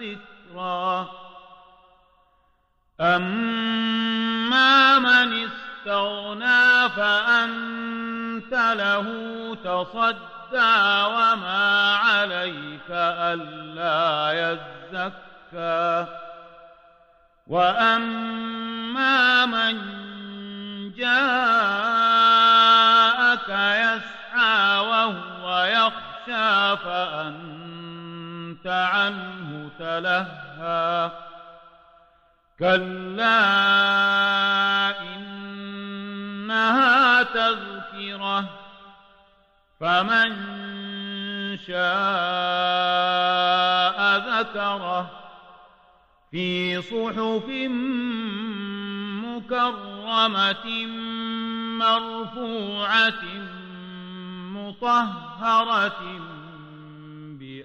الذكرى. أما من استغنى فأنت له تصدى وما عليك ألا يزكى. وأما من جاءك تلهى كلا إنها تذكرة فمن شاء ذكره في صحف مكرمة مرفوعة مطهرة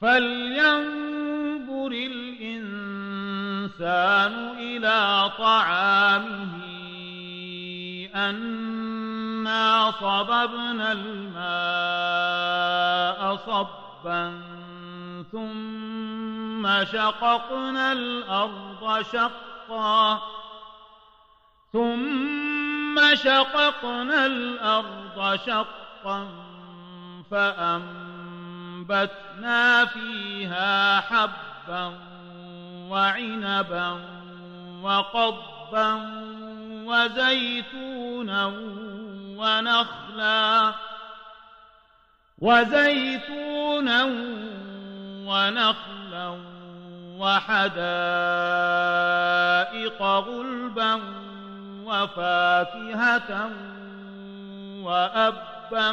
فلينظر الإنسان إلى طعامه أنا صببنا الماء صبا ثم شققنا الأرض شقا ثم شققنا الأرض شقا فأنبتنا فيها حبا وعنبا وقضبا وزيتونا ونخلا وزيتونا ونخلا وحدائق غلبا وفاكهة وأبا